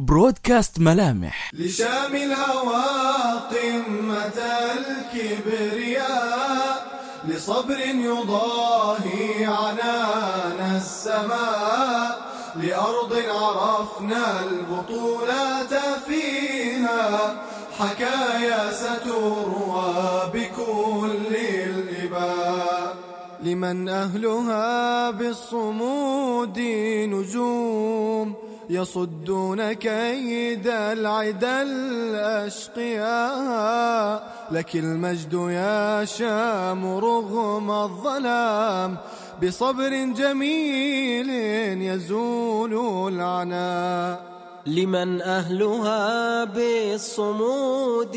برودكاست ملامح. لشام الهوى قمة الكبرياء لصبر يضاهي عنان السماء لأرض عرفنا البطولات فيها حكايا ستروى بكل الإباء. لمن أهلها بالصمود نجوم يصدون كيد العدا الأشقياء لك المجد يا شام رغم الظلام. بصبر جميل يزول العناء. لمن أهلها بالصمود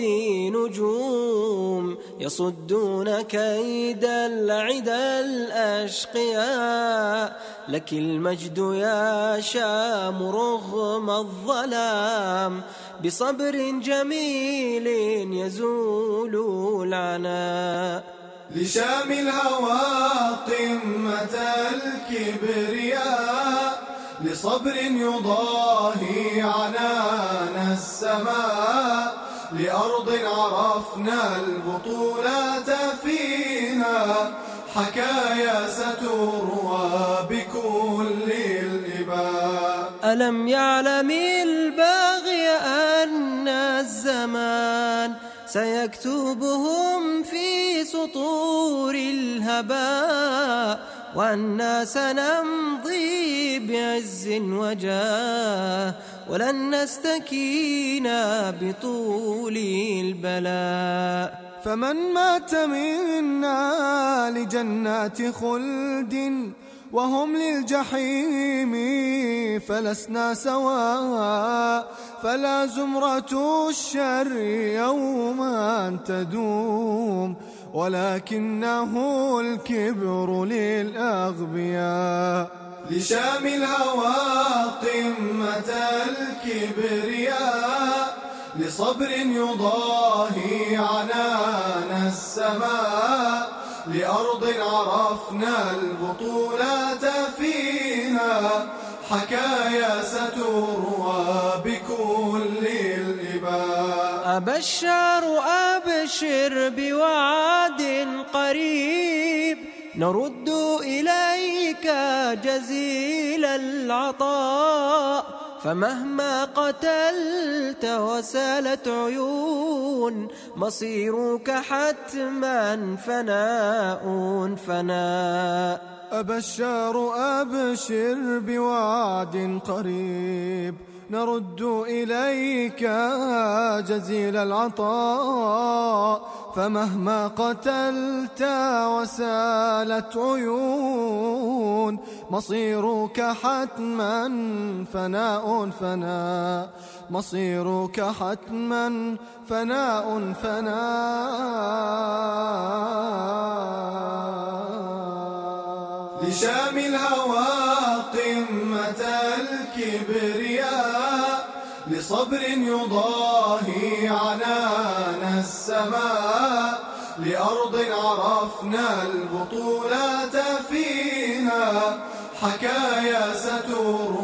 نجوم يصدون كيد العدا الأشقياء. لك المجد يا شام رغم الظلام بصبر جميل يزول العناء. لشام الهوى قمة الكبرياء لصبر يضاهي عنان السماء لأرض عرفنا البطولات فيها. حكايا ستروى بكل الإباء. ألم يعلم الباغي أن الزمان سيكتبهم في سطور الهباء وأنا سنمضي بعز وجاه ولن نستكين بطول البلاء. فمن مات منا لجنات خلد وهم للجحيم فلسنا سواء فلا زمرة الشر يوما تدوم ولكنه الكبر للأغبياء لشام الهوى قمة الكبرياء لصبر يضاهي عنان السماء لأرض عرفنا البطولات فيها. حكايا ستروى بكل الإباء. أبشر أبشر بوعد قريب نرد إليك جزيل العطاء. فمهما قتلت وسالت عيون مصيرك حتما فناء فناء. أبشر أبشر بوعد قريب نرد إليك جزيل العطاء. فمهما قتلت وسالت عيون مصيرك حتما فناء فناء مصيرك حتما فناء فناء لشام الهوى قمة الكبرياء لصبر يضاهي عنان السماء لأرض عرفنا البطولات فيها حكايا بكل